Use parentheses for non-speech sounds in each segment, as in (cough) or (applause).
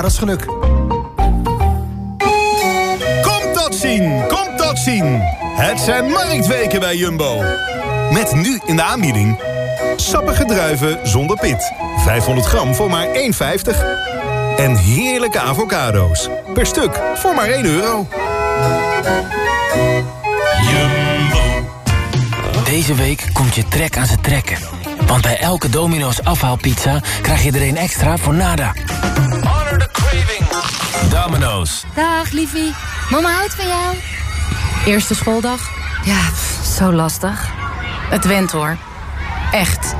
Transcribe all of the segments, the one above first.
verjaardagsgeluk. Komt dat zien, komt dat zien. Het zijn marktweken bij Jumbo. Met nu in de aanbieding... sappige druiven zonder pit. 500 gram voor maar 1,50. En heerlijke avocado's. Per stuk voor maar 1 euro. Jumbo. Deze week komt je trek aan zijn trekken. Want bij elke Domino's afhaalpizza krijg je er een extra voor nada. Domino's. Dag, liefie. Mama houdt van jou. Eerste schooldag? Ja, pff, zo lastig. Het went hoor. Echt.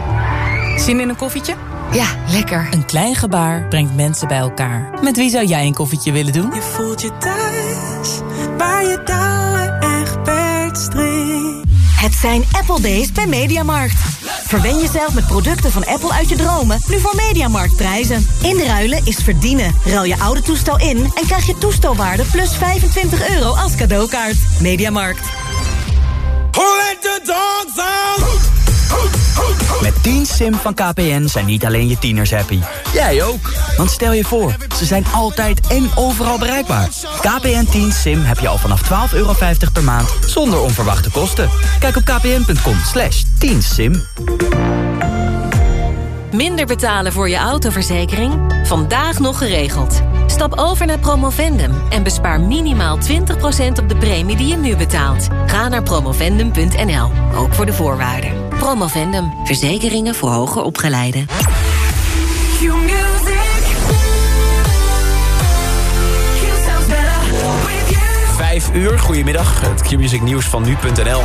Zin in een koffietje? Ja, lekker. Een klein gebaar brengt mensen bij elkaar. Met wie zou jij een koffietje willen doen? Je voelt je thuis, waar je touwen echt per string. Het zijn Apple Days bij Mediamarkt. Verwen jezelf met producten van Apple uit je dromen, nu voor Mediamarkt prijzen. Inruilen is verdienen. Ruil je oude toestel in en krijg je toestelwaarde plus 25 euro als cadeaukaart. Mediamarkt. Who let the? Met 10 Sim van KPN zijn niet alleen je tieners happy. Jij ook. Want stel je voor, ze zijn altijd en overal bereikbaar. KPN 10 Sim heb je al vanaf 12,50 euro per maand zonder onverwachte kosten. Kijk op kpn.com slash 10 Sim. Minder betalen voor je autoverzekering? Vandaag nog geregeld. Stap over naar Promovendum en bespaar minimaal 20% op de premie die je nu betaalt. Ga naar promovendum.nl, ook voor de voorwaarden. Promovendum, verzekeringen voor hoger opgeleiden. Vijf uur, goedemiddag. Het Q-music nieuws van nu.nl.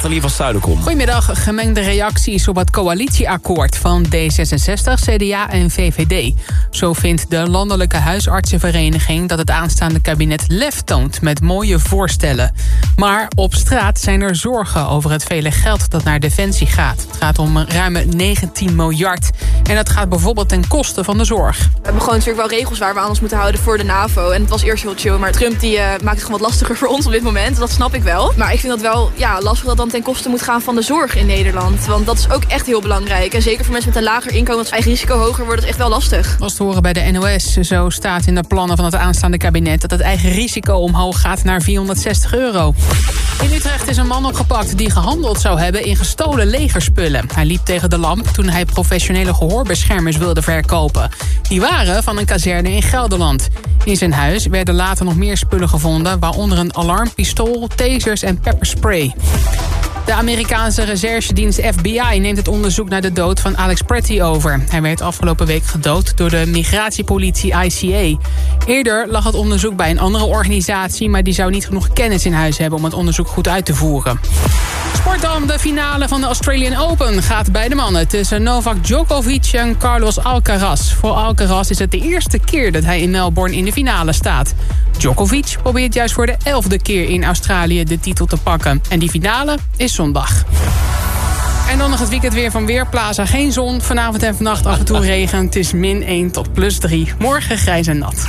Van. Goedemiddag. Gemengde reacties op het coalitieakkoord van D66, CDA en VVD. Zo vindt de Landelijke Huisartsenvereniging dat het aanstaande kabinet lef toont met mooie voorstellen. Maar op straat zijn er zorgen over het vele geld dat naar defensie gaat. Het gaat om ruim 19 miljard. En dat gaat bijvoorbeeld ten koste van de zorg. We hebben gewoon natuurlijk wel regels waar we aan ons moeten houden voor de NAVO. En het was eerst heel chill, maar Trump die, eh, maakt het gewoon wat lastiger voor ons op dit moment. Dat snap ik wel. Maar ik vind dat wel ja, lastig dat dan ten koste moet gaan van de zorg in Nederland. Want dat is ook echt heel belangrijk. En zeker voor mensen met een lager inkomen, als eigen risico hoger wordt, het echt wel lastig. Was horen bij de NOS. Zo staat in de plannen van het aanstaande kabinet... dat het eigen risico omhoog gaat naar 460 euro. In Utrecht is een man opgepakt die gehandeld zou hebben in gestolen legerspullen. Hij liep tegen de lamp toen hij professionele gehoorbeschermers wilde verkopen. Die waren van een kazerne in Gelderland. In zijn huis werden later nog meer spullen gevonden... waaronder een alarmpistool, tasers en pepperspray. De Amerikaanse recherchedienst FBI neemt het onderzoek naar de dood van Alex Pretty over. Hij werd afgelopen week gedood door de migratiepolitie ICA. Eerder lag het onderzoek bij een andere organisatie... maar die zou niet genoeg kennis in huis hebben om het onderzoek goed uit te voeren. Sport dan, de finale van de Australian Open gaat bij de mannen... tussen Novak Djokovic en Carlos Alcaraz. Voor Alcaraz is het de eerste keer dat hij in Melbourne in de finale staat. Djokovic probeert juist voor de elfde keer in Australië de titel te pakken. En die finale is zondag. En dan nog het weekend weer van Weerplaza. Geen zon, vanavond en vannacht af en toe (laughs) regen. Het is min 1 tot plus 3. Morgen grijs en nat.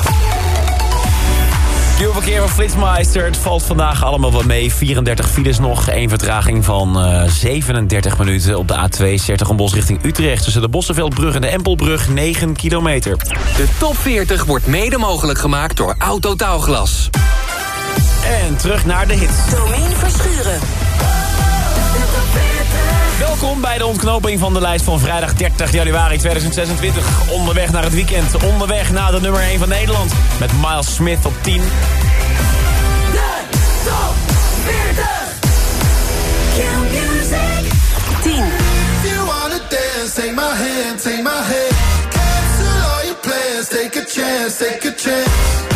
Q-verkeer van Flitsmeister. Het valt vandaag allemaal wel mee. 34 files nog. Eén vertraging van eh, 37 minuten op de A2 Sertogenbos richting Utrecht. Tussen de Bossenveldbrug en de Empelbrug 9 kilometer. De top 40 wordt mede mogelijk gemaakt door Autotaalglas. En terug naar de hits. Domien Verschuren. Welkom bij de ontknoping van de lijst van vrijdag 30 januari 2026. Onderweg naar het weekend. Onderweg naar de nummer 1 van Nederland. Met Miles Smith op 10. De top 40. Q-music. 10. you wanna dance, take my hand, take my hand. Cancel all your plans, take a chance, take a chance.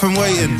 from waiting.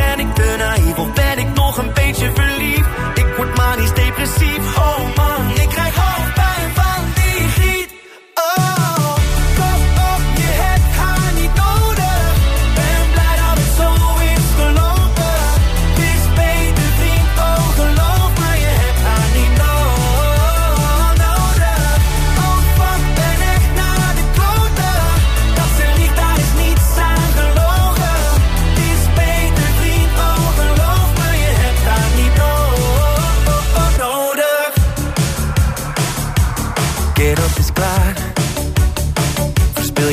Ben ik te naïef of ben ik nog een beetje verliefd? Ik word maar niet depressief, oh.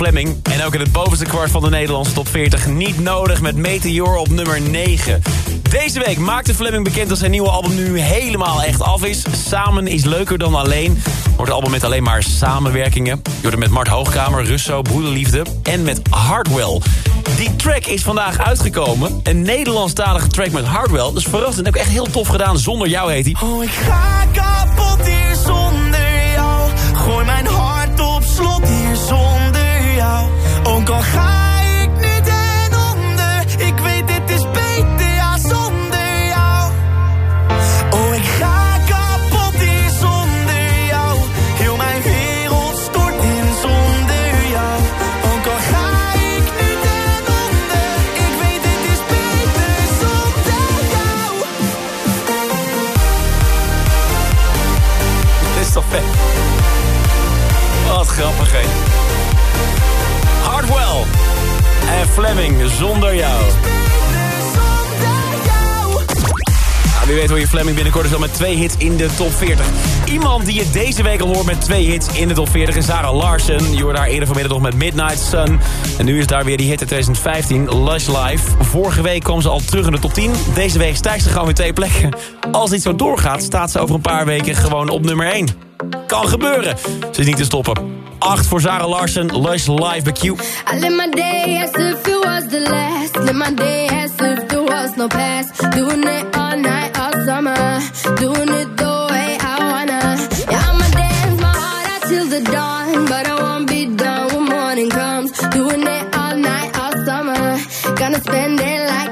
Fleming. En ook in het bovenste kwart van de Nederlandse top 40. Niet nodig met Meteor op nummer 9. Deze week maakte Fleming bekend dat zijn nieuwe album nu helemaal echt af is. Samen is leuker dan alleen. Wordt album met alleen maar samenwerkingen. Je met Mart Hoogkamer, Russo, Broederliefde en met Hardwell. Die track is vandaag uitgekomen. Een Nederlandstalige track met Hardwell. Dus verrassend. Ook echt heel tof gedaan. Zonder jou heet hij. Oh, ik ga kapot hier zonder jou. Gooi mijn hart op slot hier zonder. Ook al ga Fleming zonder jou. Nou, wie weet hoor je Fleming binnenkort dus wel met twee hits in de top 40. Iemand die je deze week al hoort met twee hits in de top 40 is Sarah Larsen. Je hoorde haar eerder vanmiddag nog met Midnight Sun. En nu is daar weer die hit uit 2015, Lush Life. Vorige week kwam ze al terug in de top 10. Deze week stijgt ze gewoon weer twee plekken. Als dit zo doorgaat, staat ze over een paar weken gewoon op nummer 1. Kan gebeuren. Ze is niet te stoppen. 8 voor Sarah Larsen, Lush Live bij Q. I live my day as if it was the last. Live my day as if there was no past. Doing it all night, all summer. Doing it the way I wanna. Yeah, I'ma dance my heart out till the dawn. But I won't be done when morning comes. Doing it all night, all summer. Gonna spend it like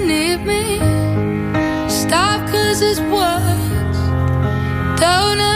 need me. stop cause it's words don't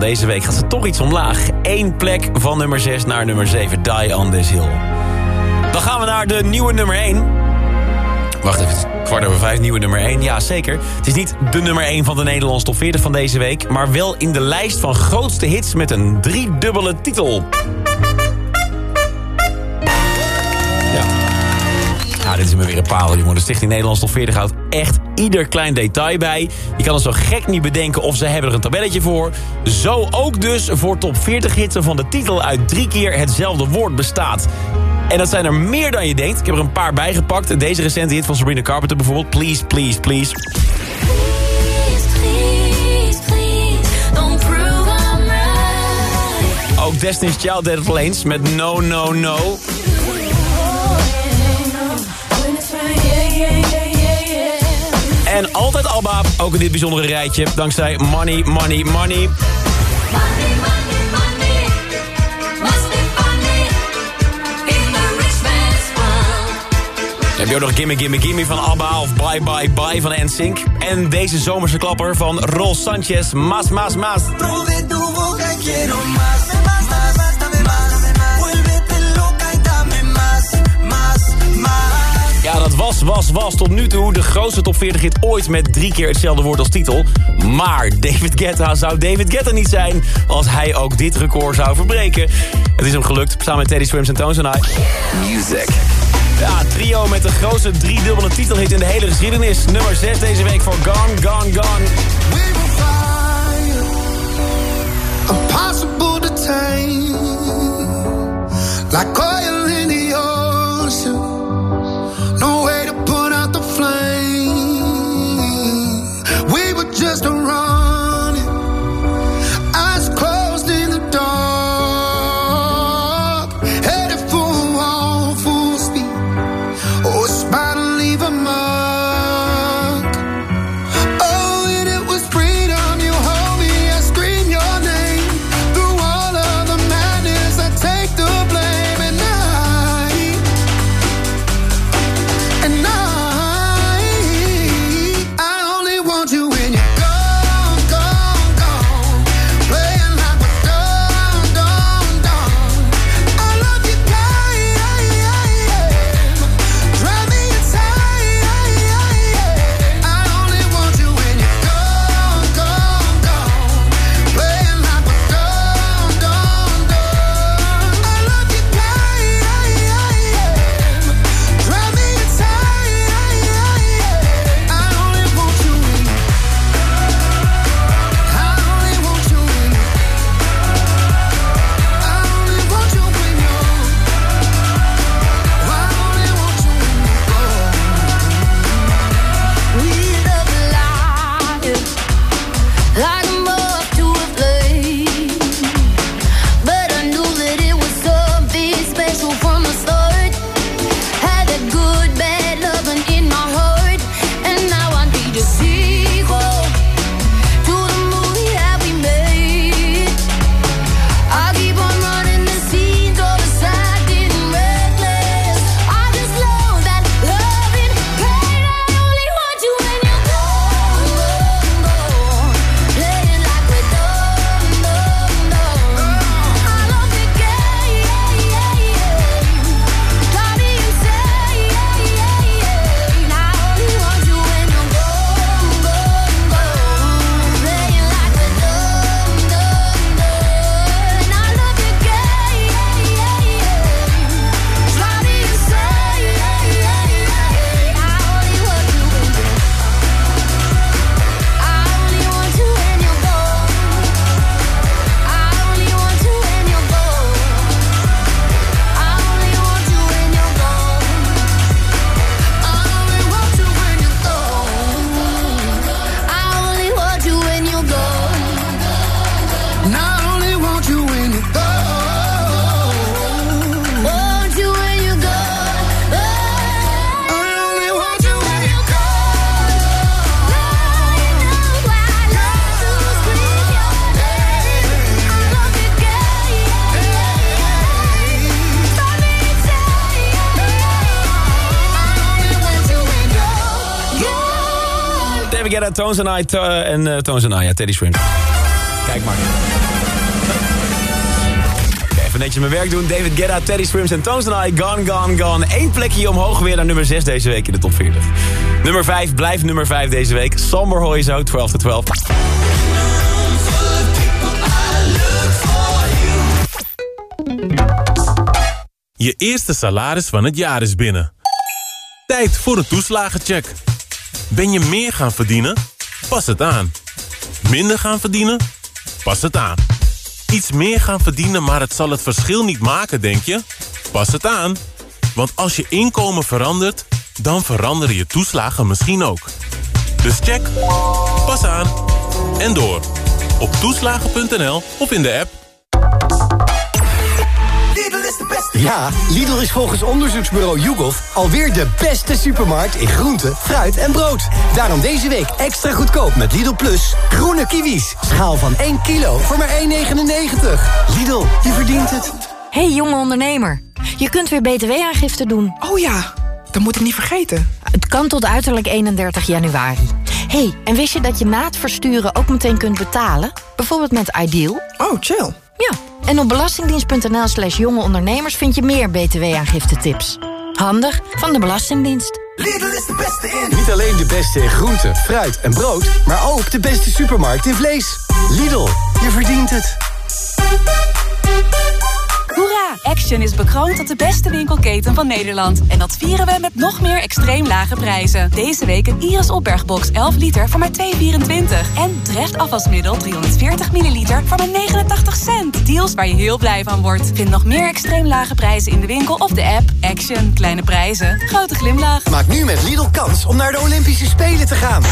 deze week gaat ze toch iets omlaag. Eén plek van nummer 6 naar nummer 7, Die on This Hill. Dan gaan we naar de nieuwe nummer 1. Wacht even, kwart over vijf, nieuwe nummer 1. Ja, zeker. Het is niet de nummer 1 van de Nederlandse top 40 van deze week... maar wel in de lijst van grootste hits met een driedubbele titel. Ja, dit is me weer een parel, jongen. De Stichting Nederlands Top 40 houdt ieder klein detail bij. Je kan het zo gek niet bedenken of ze hebben er een tabelletje voor. Zo ook dus voor top 40 hitsen van de titel uit drie keer hetzelfde woord bestaat. En dat zijn er meer dan je denkt. Ik heb er een paar bijgepakt. Deze recente hit van Sabrina Carpenter bijvoorbeeld. Please, please, please. Ook Destiny's Child deed het al eens met No, No, No. En altijd Alba, ook in dit bijzondere rijtje. Dankzij Money, Money, Money. Dan heb je ook nog Gimme Gimme Gimme van ABBA of Bye Bye Bye van NSYNC. En deze zomerse klapper van Rol Sanchez, Mas Mas Mas. Nou, dat was, was, was tot nu toe de grootste top 40 hit ooit... met drie keer hetzelfde woord als titel. Maar David Guetta zou David Guetta niet zijn... als hij ook dit record zou verbreken. Het is hem gelukt, samen met Teddy Swims en Tones en I. Music. Ja, trio met de grootste driedubbele titelhit in de hele geschiedenis. Nummer 6 deze week voor Gone, Gone, Gone. We will find impossible to tame. Like oil Tones and I eh, en uh, Tones and I, ja, Teddy Swims. Kijk maar. Even netjes mijn werk doen. David Guetta, Teddy Swims en Tones and I, Gone, Gone, Gone. Eén plekje omhoog weer naar nummer 6 deze week in de top 40. Nummer 5 blijft nummer 5 deze week. Somber hoor je zo, 12 to 12. Je eerste salaris van het jaar is binnen. Tijd voor een toeslagencheck. Ben je meer gaan verdienen? Pas het aan. Minder gaan verdienen? Pas het aan. Iets meer gaan verdienen, maar het zal het verschil niet maken, denk je? Pas het aan. Want als je inkomen verandert, dan veranderen je toeslagen misschien ook. Dus check, pas aan en door. Op toeslagen.nl of in de app. Ja, Lidl is volgens onderzoeksbureau YouGov alweer de beste supermarkt in groente, fruit en brood. Daarom deze week extra goedkoop met Lidl Plus. Groene kiwis, schaal van 1 kilo voor maar 1,99. Lidl, je verdient het. Hey jonge ondernemer, je kunt weer btw-aangifte doen. Oh ja, dat moet ik niet vergeten. Het kan tot uiterlijk 31 januari. hey, en wist je dat je na het versturen ook meteen kunt betalen? Bijvoorbeeld met Ideal? Oh, chill. Ja, en op belastingdienst.nl slash jonge ondernemers vind je meer btw-aangifte tips. Handig van de Belastingdienst. Lidl is de beste in. Niet alleen de beste in groente, fruit en brood, maar ook de beste supermarkt in vlees. Lidl, je verdient het. Hoera! Action is bekroond tot de beste winkelketen van Nederland. En dat vieren we met nog meer extreem lage prijzen. Deze week een Iris opbergbox 11 liter voor maar 2,24. En Dreft afwasmiddel 340 milliliter voor maar 89 cent. Deals waar je heel blij van wordt. Vind nog meer extreem lage prijzen in de winkel of de app. Action. Kleine prijzen. Grote glimlach. Maak nu met Lidl kans om naar de Olympische Spelen te gaan.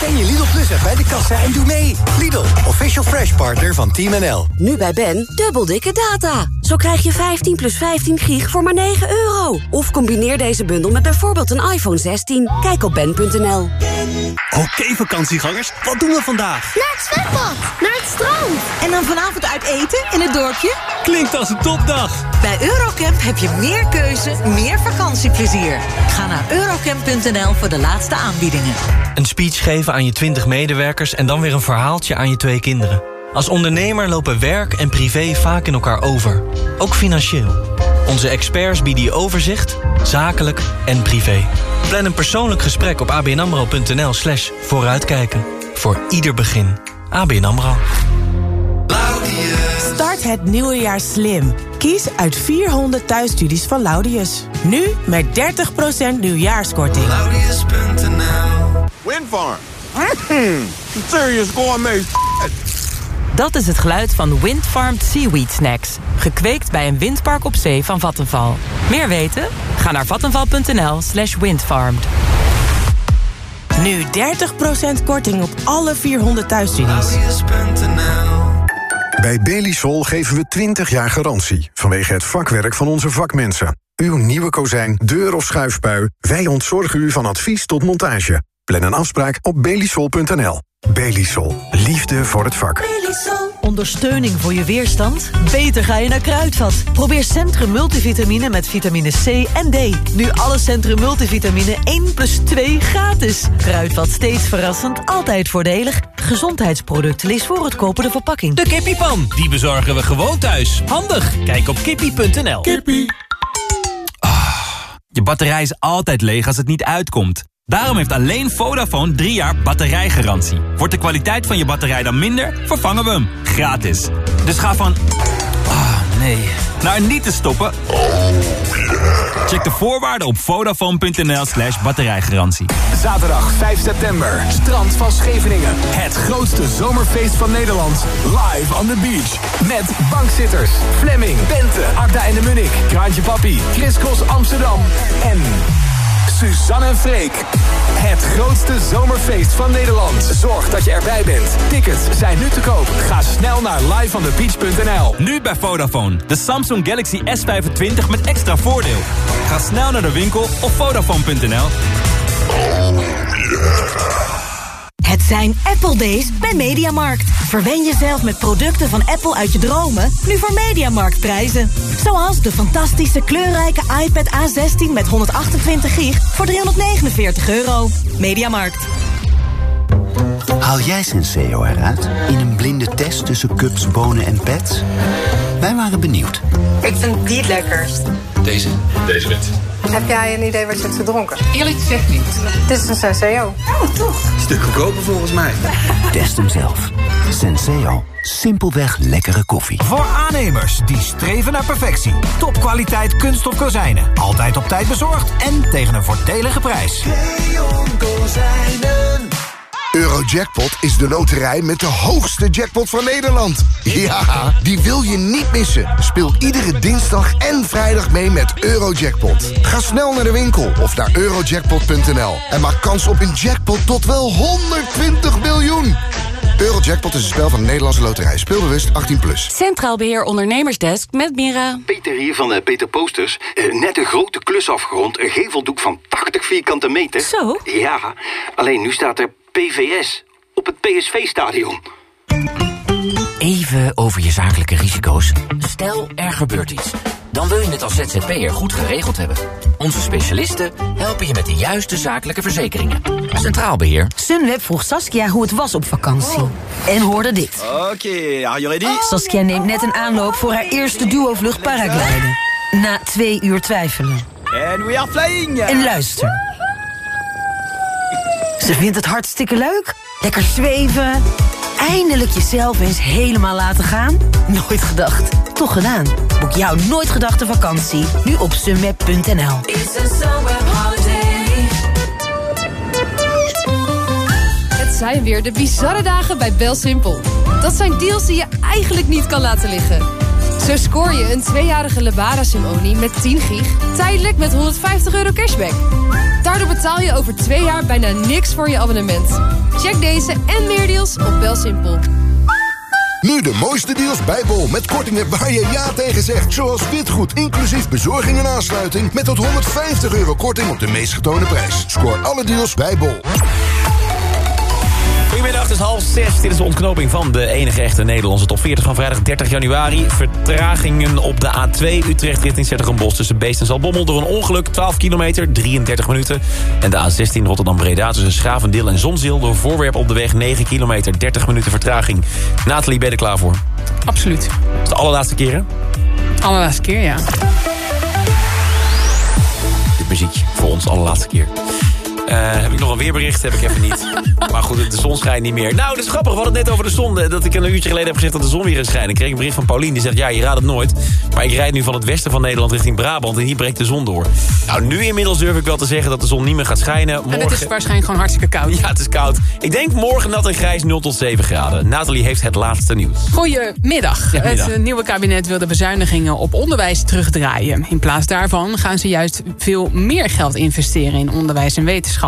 Scan je Lidl Plus app bij de kassa en doe mee. Lidl, official fresh partner van Team NL. Nu bij Ben, dubbel dikke data. Zo krijg je 15 plus 15 gig voor maar 9 euro. Of combineer deze bundel met bijvoorbeeld een iPhone 16. Kijk op ben.nl. Oké vakantiegangers, wat doen we vandaag? Naar het zwembad, naar het strand. En dan vanavond uit eten in het dorpje? Klinkt als een topdag. Bij Eurocamp heb je meer keuze, meer vakantieplezier. Ga naar eurocamp.nl voor de laatste aanbiedingen. Een speech geven aan je 20 medewerkers en dan weer een verhaaltje aan je twee kinderen. Als ondernemer lopen werk en privé vaak in elkaar over. Ook financieel. Onze experts bieden je overzicht, zakelijk en privé. Plan een persoonlijk gesprek op abnamro.nl slash vooruitkijken. Voor ieder begin. ABN AMRO. Start het nieuwe jaar slim. Kies uit 400 thuisstudies van Laudius. Nu met 30% nieuwjaarskorting. Windfarm. Mm, serious gourmet Dat is het geluid van Windfarmed Seaweed Snacks. Gekweekt bij een windpark op zee van Vattenval. Meer weten? Ga naar vattenval.nl slash windfarmed. Nu 30% korting op alle 400 thuisstudies. Bij Belisol geven we 20 jaar garantie vanwege het vakwerk van onze vakmensen. Uw nieuwe kozijn, deur of schuifpui, wij ontzorgen u van advies tot montage. Plan een afspraak op belisol.nl. Belisol. Liefde voor het vak. Ondersteuning voor je weerstand? Beter ga je naar Kruidvat. Probeer Centrum Multivitamine met vitamine C en D. Nu alle Centrum Multivitamine 1 plus 2 gratis. Kruidvat steeds verrassend, altijd voordelig. Gezondheidsproduct, lees voor het kopen de verpakking. De kippiepan, die bezorgen we gewoon thuis. Handig, kijk op kippie.nl. Kippie. Je batterij is altijd leeg als het niet uitkomt. Daarom heeft alleen Vodafone 3 jaar batterijgarantie. Wordt de kwaliteit van je batterij dan minder, vervangen we hem. Gratis. Dus ga van... Ah, nee. Naar niet te stoppen. Check de voorwaarden op vodafone.nl slash batterijgarantie. Zaterdag 5 september, strand van Scheveningen. Het grootste zomerfeest van Nederland. Live on the beach. Met bankzitters, Fleming, Bente, Agda en de Munnik, Kraantje Papi, Chris Amsterdam en... Suzanne en Freek. Het grootste zomerfeest van Nederland. Zorg dat je erbij bent. Tickets zijn nu te koop. Ga snel naar liveonthebeach.nl. Nu bij Vodafone. De Samsung Galaxy S25 met extra voordeel. Ga snel naar de winkel of Vodafone.nl. Het zijn Apple Days bij Mediamarkt. Verwen jezelf met producten van Apple uit je dromen, nu voor Mediamarkt prijzen. Zoals de fantastische kleurrijke iPad A16 met 128 gig voor 349 euro. Mediamarkt. Haal jij Senseo eruit in een blinde test tussen cups, bonen en pets? Wij waren benieuwd. Ik vind die het lekkerst. Deze? Deze wit. Heb jij een idee wat je hebt gedronken? Eerlijk gezegd niet. Dit is een Senseo. Oh, toch? Stuk goedkoper volgens mij. Test hem zelf. Senseo. Simpelweg lekkere koffie. Voor aannemers die streven naar perfectie. Topkwaliteit kunststof kozijnen. Altijd op tijd bezorgd en tegen een voordelige prijs. Eurojackpot is de loterij met de hoogste jackpot van Nederland. Ja, die wil je niet missen. Speel iedere dinsdag en vrijdag mee met Eurojackpot. Ga snel naar de winkel of naar eurojackpot.nl en maak kans op een jackpot tot wel 120 miljoen. Eurojackpot is een spel van de Nederlandse loterij. Speelbewust 18+. Plus. Centraal Beheer Ondernemersdesk met Mira. Peter hier van eh, Peter Posters. Eh, net een grote klus afgerond. Een geveldoek van 80 vierkante meter. Zo? Ja, alleen nu staat er PVS op het PSV-stadion. Even over je zakelijke risico's. Stel, er gebeurt iets. Dan wil je het als ZZP'er goed geregeld hebben. Onze specialisten helpen je met de juiste zakelijke verzekeringen. Centraal Beheer. Sunweb vroeg Saskia hoe het was op vakantie. En hoorde dit. Oké, are you ready? Saskia neemt net een aanloop voor haar eerste duo-vlucht paragliden. Na twee uur twijfelen. And we are flying! En luister. Ze vindt het hartstikke leuk. Lekker zweven. Eindelijk jezelf eens helemaal laten gaan. Nooit gedacht. Toch gedaan. Boek jouw nooit gedachte vakantie. Nu op sunweb.nl. Het zijn weer de bizarre dagen bij BelSimpel. Dat zijn deals die je eigenlijk niet kan laten liggen. Zo scoor je een tweejarige Lebara Simonie met 10 gig... tijdelijk met 150 euro cashback. Daardoor betaal je over twee jaar bijna niks voor je abonnement. Check deze en meer deals op BelSimpel. Nu de mooiste deals bij Bol met kortingen waar je ja tegen zegt. Zoals witgoed, inclusief bezorging en aansluiting... met tot 150 euro korting op de meest getoonde prijs. Scoor alle deals bij Bol. Goedemiddag, het is half zes. Dit is de ontknoping van de enige echte Nederlandse top 40 van vrijdag 30 januari. Vertragingen op de A2 Utrecht richting Zettergenbos tussen Beest en Zalbommel door een ongeluk. 12 kilometer, 33 minuten. En de A16 Rotterdam-Breda tussen Schavendil en Zonzeel door voorwerp op de weg 9 kilometer, 30 minuten vertraging. Nathalie, ben je er klaar voor? Absoluut. Het is de allerlaatste keer, hè? Allerlaatste keer, ja. Dit muziekje voor ons allerlaatste keer. Eh, heb ik nog een weerbericht? Heb ik even niet. (laughs) maar goed, de zon schijnt niet meer. Nou, dat is grappig. We hadden het net over de zon. Dat ik een uurtje geleden heb gezegd dat de zon weer gaat schijnen. Ik kreeg een bericht van Paulien. Die zegt, ja, je raadt het nooit. Maar ik rijd nu van het westen van Nederland richting Brabant. En hier breekt de zon door. Nou, nu inmiddels durf ik wel te zeggen dat de zon niet meer gaat schijnen. Morgen... En het is waarschijnlijk gewoon hartstikke koud. Ja, het is koud. Ik denk morgen nat en grijs 0 tot 7 graden. Nathalie heeft het laatste nieuws. Goedemiddag. Ja, het eh, nieuwe kabinet wil de bezuinigingen op onderwijs terugdraaien. In plaats daarvan gaan ze juist veel meer geld investeren in onderwijs en wetenschap.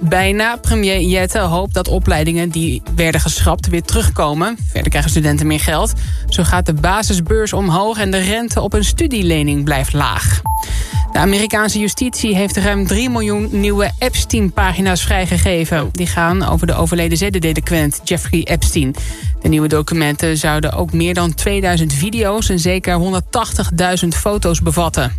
Bijna premier Jette hoopt dat opleidingen die werden geschrapt weer terugkomen. Verder krijgen studenten meer geld. Zo gaat de basisbeurs omhoog en de rente op een studielening blijft laag. De Amerikaanse justitie heeft ruim 3 miljoen nieuwe Epstein-pagina's vrijgegeven. Die gaan over de overleden zedendelinquent Jeffrey Epstein. De nieuwe documenten zouden ook meer dan 2000 video's... en zeker 180.000 foto's bevatten.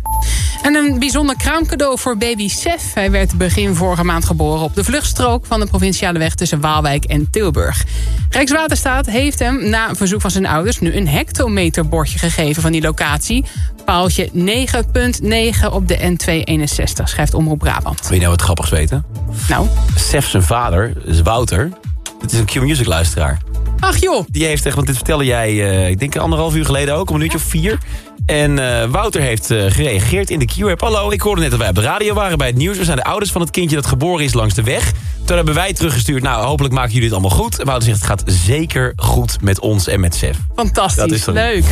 En een bijzonder kraamcadeau voor baby Sef. Hij werd begin vorige maand geboren op de vluchtstrook... van de provinciale weg tussen Waalwijk en Tilburg. Rijkswaterstaat heeft hem na verzoek van zijn ouders... nu een hectometerbordje gegeven van die locatie. Paaltje 9.9 op de N261, schrijft Omroep Brabant. Wil je nou wat grappigs weten? Nou? Sef zijn vader, is Wouter. Het is een Q-Music luisteraar. Ach joh. Die heeft echt, want dit vertelde jij, uh, ik denk anderhalf uur geleden ook, om een uurtje of vier. En uh, Wouter heeft uh, gereageerd in de Q-app. Hallo, ik hoorde net dat wij op de radio waren bij het nieuws. We zijn de ouders van het kindje dat geboren is langs de weg. Toen hebben wij teruggestuurd. Nou, hopelijk maken jullie het allemaal goed. En Wouter zegt, het gaat zeker goed met ons en met Sef. Fantastisch, Dat is leuk.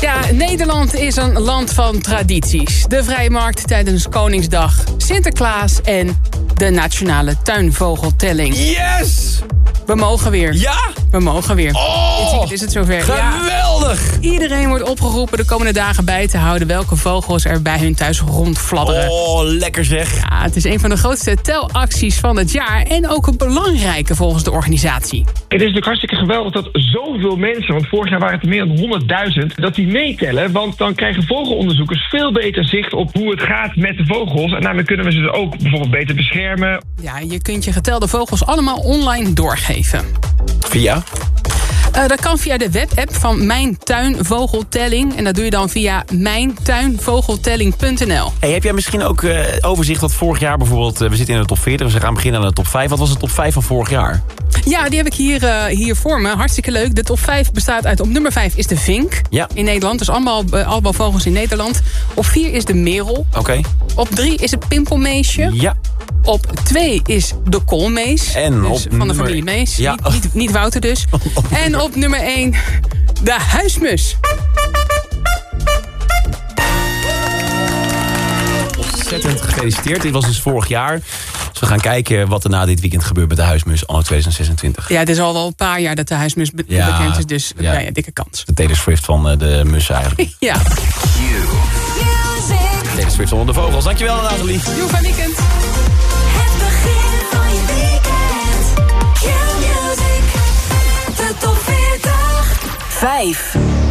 Ja, Nederland is een land van tradities. De Vrijmarkt tijdens Koningsdag, Sinterklaas en de Nationale Tuinvogeltelling. Yes! We mogen weer. Ja? We mogen weer. Oh, Dit weekend is het zover. geweldig! Ja. Iedereen wordt opgeroepen de komende dagen bij te houden... welke vogels er bij hun thuis rondfladderen. Oh, lekker zeg. Ja, het is een van de grootste telacties van het jaar... en ook een belangrijke volgens de organisatie. Het is natuurlijk hartstikke geweldig dat zoveel mensen, want vorig jaar waren het er meer dan 100.000, dat die meetellen. Want dan krijgen vogelonderzoekers veel beter zicht op hoe het gaat met de vogels. En daarmee kunnen we ze dus ook bijvoorbeeld beter beschermen. Ja, je kunt je getelde vogels allemaal online doorgeven. Via? Uh, dat kan via de webapp van Mijn Tuin Vogeltelling. En dat doe je dan via mijntuinvogeltelling.nl. Hey, heb jij misschien ook uh, overzicht wat vorig jaar bijvoorbeeld... Uh, we zitten in de top 40, dus we gaan beginnen aan de top 5. Wat was de top 5 van vorig jaar? Ja, die heb ik hier, uh, hier voor me. Hartstikke leuk. De top 5 bestaat uit... Op nummer 5 is de vink ja. in Nederland. Dus allemaal, allemaal vogels in Nederland. Op 4 is de merel. Oké. Okay. Op 3 is het pimpelmeesje. Ja. Op 2 is de koolmees. En dus op van de familie Mees. Ja. Niet, niet, niet Wouter dus. (laughs) en op nummer 1 de huismus. Ontzettend gefeliciteerd. Dit was dus vorig jaar. Dus we gaan kijken wat er na dit weekend gebeurt met de huismus anno 2026. Ja, het is al wel een paar jaar dat de huismus be ja, bekend is. Dus ja. ja, dikke kans. De Taylor Swift van uh, de mussen eigenlijk. (laughs) ja. Taylor Swift van de vogels. Dankjewel Nathalie. Doe van weekend. 5.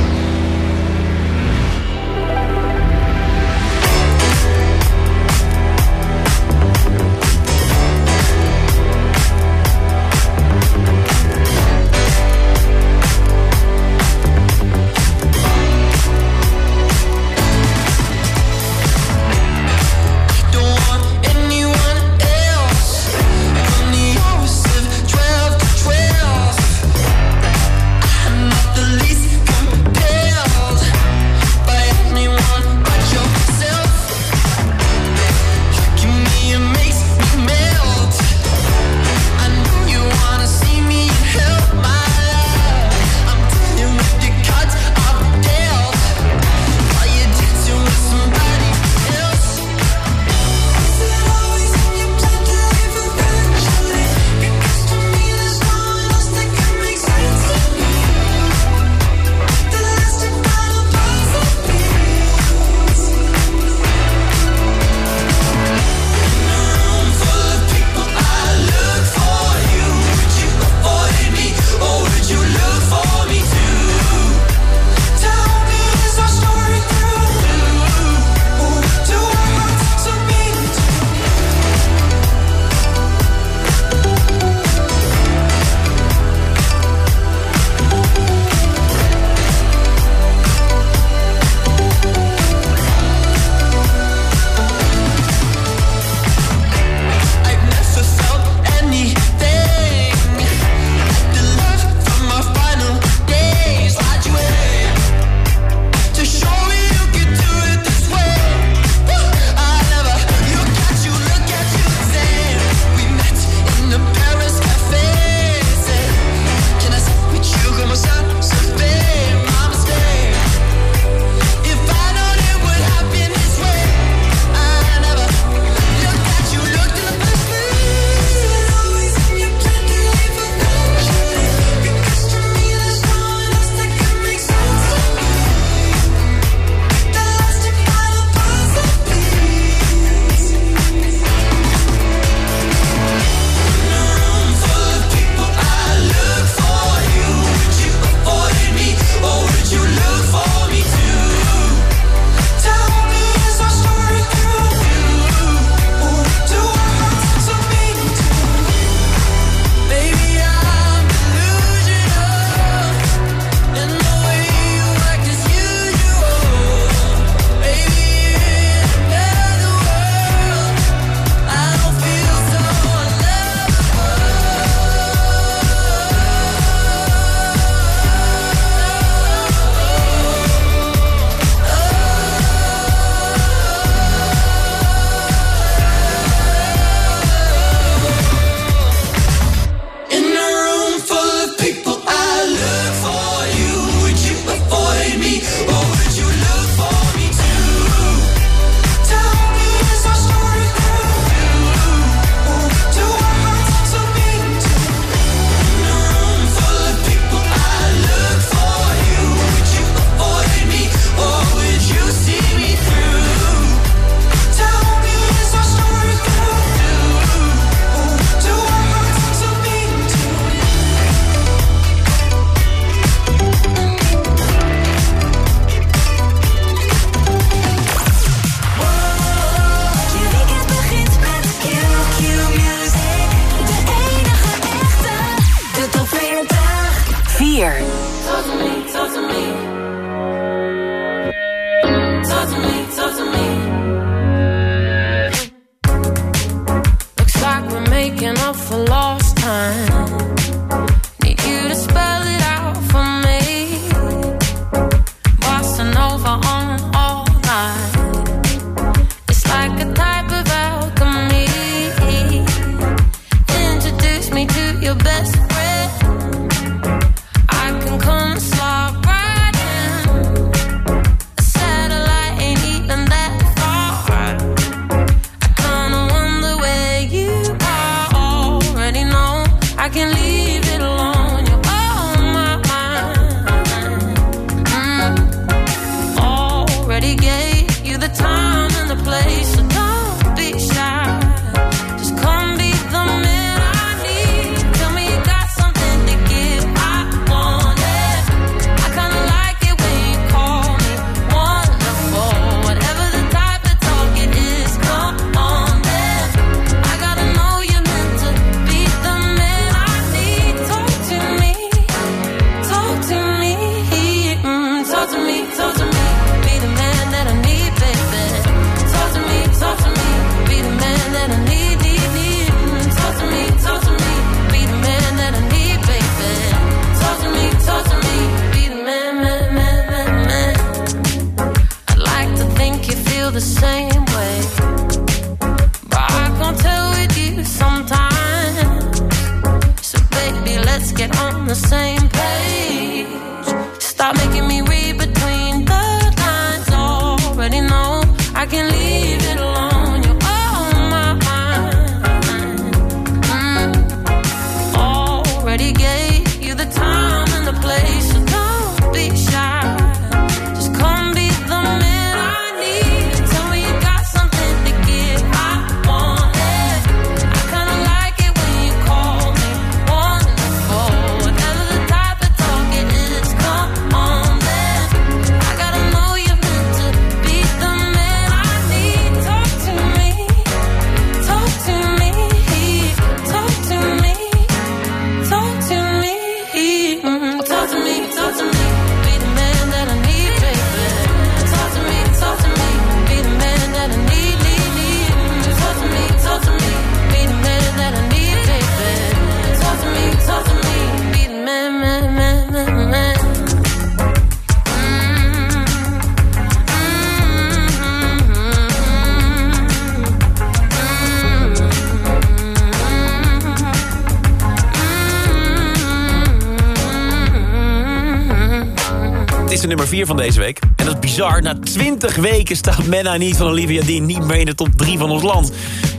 De nummer 4 van deze week. En dat is bizar. Na 20 weken staat Menna niet van Olivia Dean niet meer in de top 3 van ons land.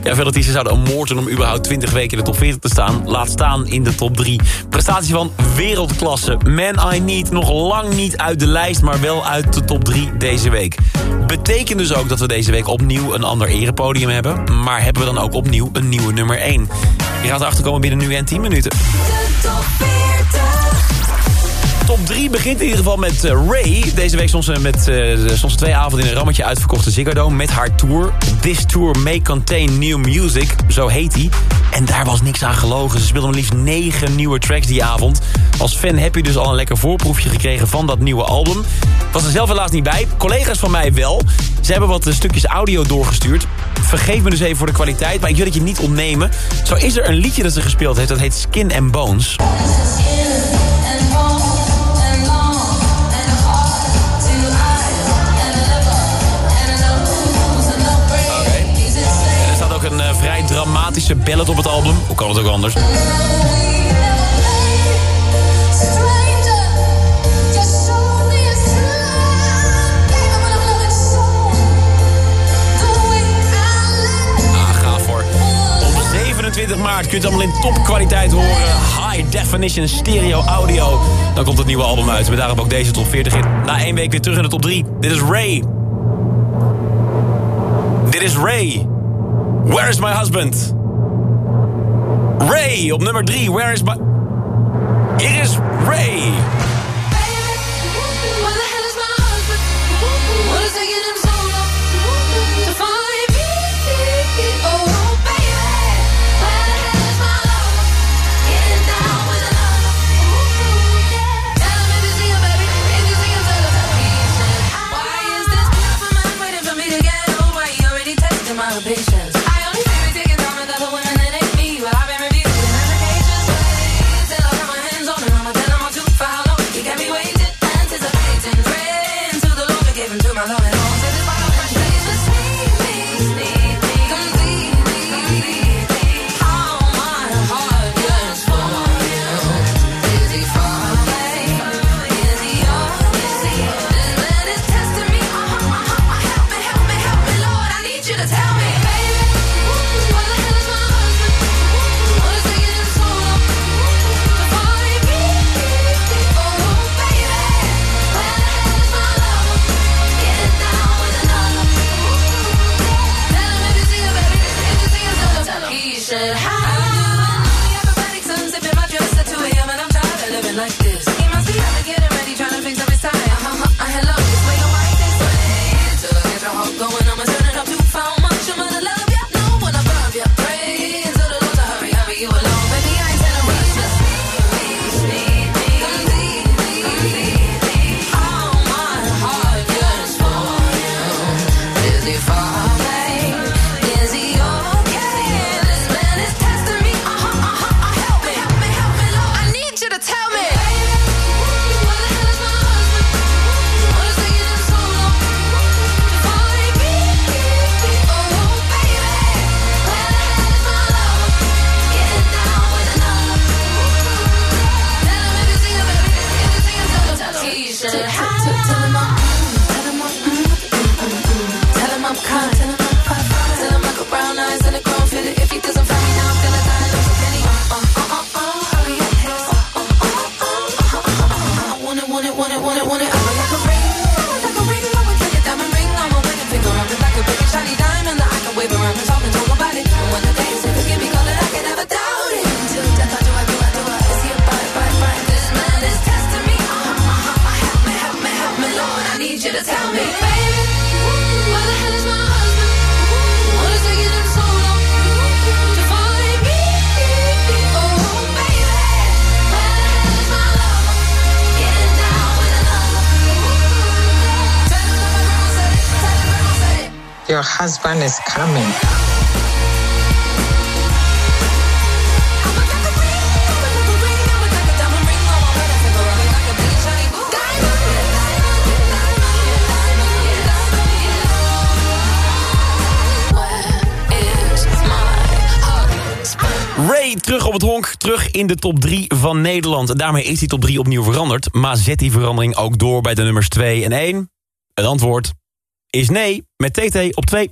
Ja, veel artiesten zouden een moord doen om überhaupt 20 weken in de top 40 te staan. Laat staan in de top 3. Prestatie van wereldklasse. Man I Need nog lang niet uit de lijst, maar wel uit de top 3 deze week. Betekent dus ook dat we deze week opnieuw een ander erepodium hebben. Maar hebben we dan ook opnieuw een nieuwe nummer 1. Je gaat erachter komen binnen nu en 10 minuten. Top 3 begint in ieder geval met eh, Ray. Deze week ze met eh, stond ze twee avonden in een rammetje uitverkochte Ziggo Dome met haar tour. This tour may contain new music, zo heet hij. En daar was niks aan gelogen. Ze speelde maar liefst negen nieuwe tracks die avond. Als fan heb je dus al een lekker voorproefje gekregen van dat nieuwe album. Was er zelf helaas niet bij. Collega's van mij wel. Ze hebben wat eh, stukjes audio doorgestuurd. Vergeef me dus even voor de kwaliteit, maar ik wil het je niet ontnemen. Zo is er een liedje dat ze gespeeld heeft, dat heet Skin and Bones. Er dramatische ballad op het album. Hoe kan het ook anders? Ah, gaaf hoor. Op 27 maart kun je het allemaal in topkwaliteit horen. High definition stereo audio. Dan komt het nieuwe album uit. Met daarop ook deze top 40 in. Na één week weer terug in de top 3. Dit is Ray. Dit is Ray. Where is my husband? Ray op nummer 3. Where is my... Hier is Ray. is coming. Ray terug op het honk, terug in de top 3 van Nederland. Daarmee is die top 3 opnieuw veranderd. Maar zet die verandering ook door bij de nummers 2 en 1? Het antwoord is nee, met TT op 2.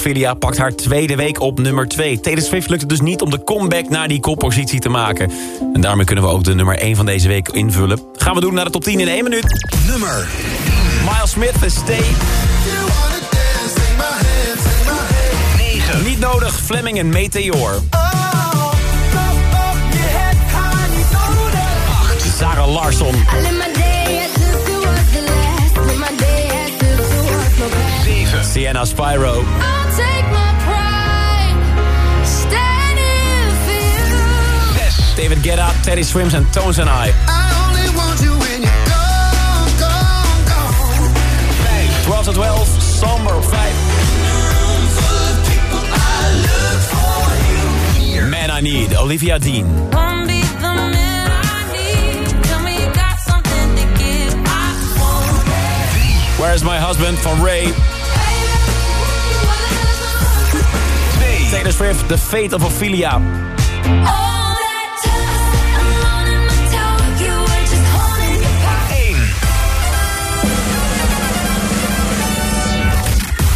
Ophelia pakt haar tweede week op nummer 2. Taylor Swift lukt het dus niet om de comeback naar die koppositie te maken. En daarmee kunnen we ook de nummer 1 van deze week invullen. Gaan we doen naar de top 10 in 1 minuut. Nummer Miles Smith en Stay. Niet nodig, Fleming en Meteor. Sarah Larsson. Sienna Spyro. Yes, David up. Teddy Swims and Tones and I. I only want you when you're gone, gone, gone. 12 to 12, somber 5. Man I Need, Olivia Dean. Where's My Husband van Ray. Taylor Swift, The Fate of Ophelia.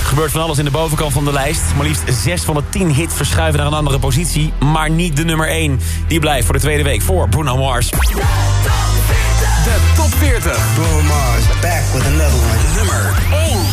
Gebeurt van alles in de bovenkant van de lijst. Maar liefst 6 van de 10 hits verschuiven naar een andere positie. Maar niet de nummer 1. Die blijft voor de tweede week voor Bruno Mars. De top 40. Bruno Mars, back with another one. Nummer 1.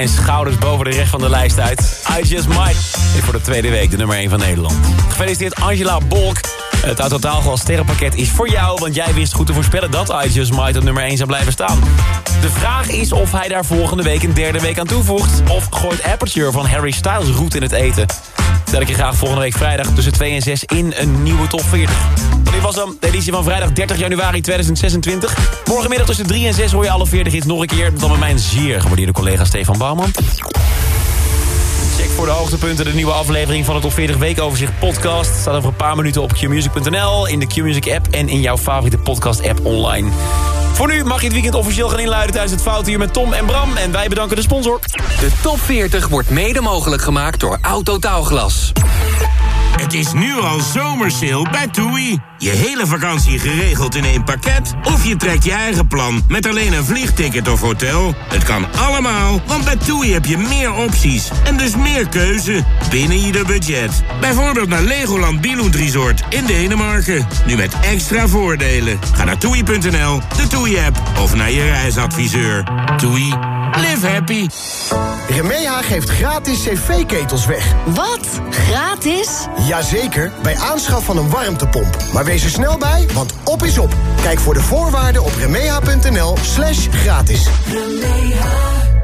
En schouders boven de recht van de lijst uit. I Just Might is voor de tweede week de nummer 1 van Nederland. Gefeliciteerd Angela Bolk. Het uit totaal gewoon sterrenpakket is voor jou... want jij wist goed te voorspellen dat I Just Might op nummer 1 zou blijven staan. De vraag is of hij daar volgende week een derde week aan toevoegt... of gooit Aperture van Harry Styles roet in het eten. Stel ik je graag volgende week vrijdag tussen 2 en 6 in een nieuwe top 40. Dit was dan de editie van vrijdag 30 januari 2026. Morgenmiddag tussen 3 en 6 hoor je alle 40 hits nog een keer. Dan met mijn zeer gewaardeerde collega Stefan Bouwman. Check voor de hoogtepunten de nieuwe aflevering van het Top 40 Weekoverzicht podcast. Staat over een paar minuten op qmusic.nl, in de Qmusic app en in jouw favoriete podcast app online. Voor nu mag je het weekend officieel gaan inluiden tijdens het Fout hier met Tom en Bram. En wij bedanken de sponsor. De top 40 wordt mede mogelijk gemaakt door Autotaalglas. Het is nu al zomersale bij TUI. Je hele vakantie geregeld in één pakket? Of je trekt je eigen plan met alleen een vliegticket of hotel? Het kan allemaal, want bij TUI heb je meer opties en dus meer keuze binnen je budget. Bijvoorbeeld naar Legoland Billund Resort in Denemarken. Nu met extra voordelen. Ga naar toei.nl, de TUI-app of naar je reisadviseur. TUI, live happy. Remeha geeft gratis cv-ketels weg. Wat? Gratis? Jazeker, bij aanschaf van een warmtepomp. Maar wees er snel bij, want op is op. Kijk voor de voorwaarden op remeha.nl slash gratis.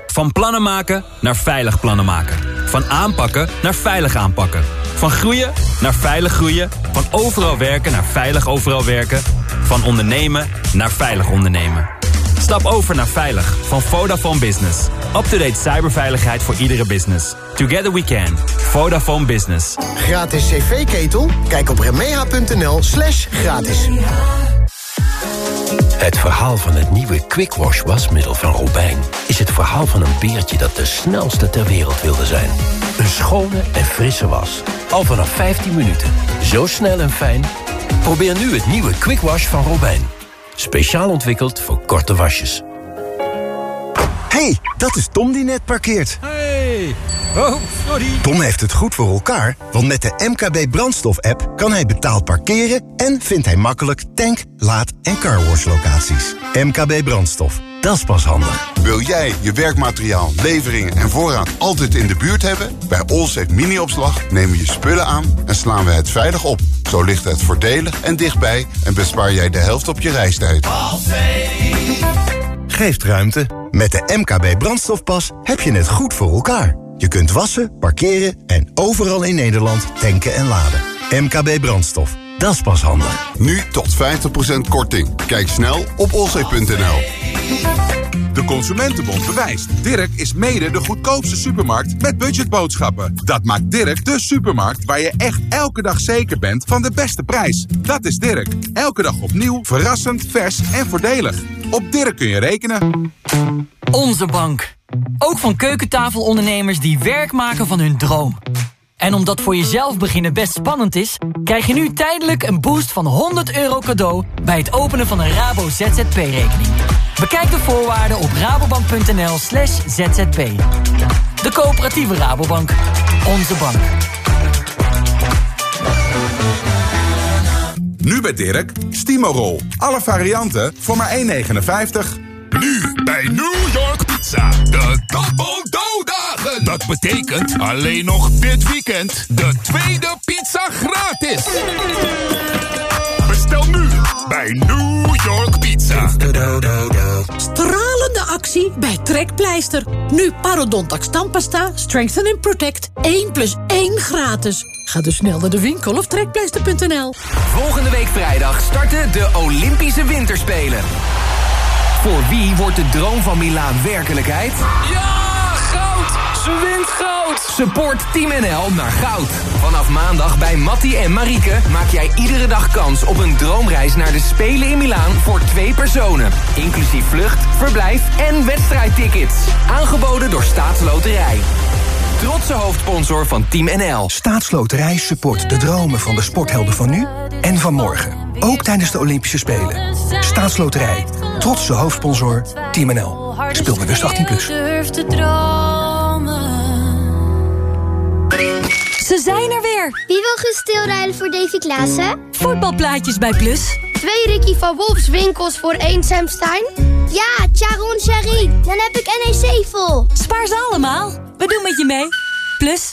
Van plannen maken naar veilig plannen maken. Van aanpakken naar veilig aanpakken. Van groeien naar veilig groeien. Van overal werken naar veilig overal werken. Van ondernemen naar veilig ondernemen. Stap over naar veilig van Vodafone Business. Up-to-date cyberveiligheid voor iedere business. Together we can. Vodafone Business. Gratis cv-ketel? Kijk op remeha.nl slash gratis. Het verhaal van het nieuwe Quick Wash wasmiddel van Robijn... is het verhaal van een beertje dat de snelste ter wereld wilde zijn. Een schone en frisse was. Al vanaf 15 minuten. Zo snel en fijn. Probeer nu het nieuwe Quick Wash van Robijn. Speciaal ontwikkeld voor korte wasjes. hey, dat is Tom die net parkeert. Hey. Oh, sorry. Tom heeft het goed voor elkaar, want met de MKB Brandstof-app... kan hij betaald parkeren en vindt hij makkelijk tank, laad- en carwash-locaties. MKB Brandstof, dat is pas handig. Wil jij je werkmateriaal, leveringen en voorraad altijd in de buurt hebben? Bij Allsafe Mini-opslag nemen we je spullen aan en slaan we het veilig op. Zo ligt het voordelig en dichtbij en bespaar jij de helft op je reistijd. Geeft ruimte. Met de MKB Brandstofpas heb je het goed voor elkaar. Je kunt wassen, parkeren en overal in Nederland tanken en laden. MKB Brandstof, dat is pas handig. Nu tot 50% korting. Kijk snel op olzee.nl. De Consumentenbond bewijst. Dirk is mede de goedkoopste supermarkt met budgetboodschappen. Dat maakt Dirk de supermarkt waar je echt elke dag zeker bent van de beste prijs. Dat is Dirk. Elke dag opnieuw, verrassend, vers en voordelig. Op Dirk kun je rekenen. Onze bank. Ook van keukentafelondernemers die werk maken van hun droom. En omdat voor jezelf beginnen best spannend is... krijg je nu tijdelijk een boost van 100 euro cadeau... bij het openen van een Rabo ZZP-rekening. Bekijk de voorwaarden op rabobank.nl slash zzp. De coöperatieve Rabobank. Onze bank. Nu bij Dirk, Stimorol. Alle varianten voor maar 1,59. Nu bij New York Pizza. De Double Dough Dagen. Dat betekent alleen nog dit weekend de tweede pizza gratis. Bestel nu bij New York Pizza. Stralende actie bij Trekpleister. Nu Parodontax tandpasta, Strengthen and Protect. 1 plus 1 gratis. Ga dus snel naar de winkel of trekpleister.nl. Volgende week vrijdag starten de Olympische Winterspelen. Voor wie wordt de droom van Milaan werkelijkheid? Ja, goud! Ze wint goud! Support Team NL naar goud. Vanaf maandag bij Mattie en Marieke maak jij iedere dag kans op een droomreis naar de Spelen in Milaan voor twee personen. Inclusief vlucht, verblijf en wedstrijdtickets. Aangeboden door Staatsloterij. Trotse hoofdsponsor van Team NL. Staatsloterij support de dromen van de sporthelden van nu en van morgen. Ook tijdens de Olympische Spelen. Staatsloterij. Trotse hoofdsponsor Team NL. Speel bewust 18+. Plus. Ze zijn er weer. Wie wil gaan stilrijden voor Davy Klaassen? Voetbalplaatjes bij Plus. Twee Ricky van Wolfs winkels voor één Sam Stein? Ja, Charon Sherry. Dan heb ik NEC vol. Spaar ze allemaal. We doen met je mee. Plus,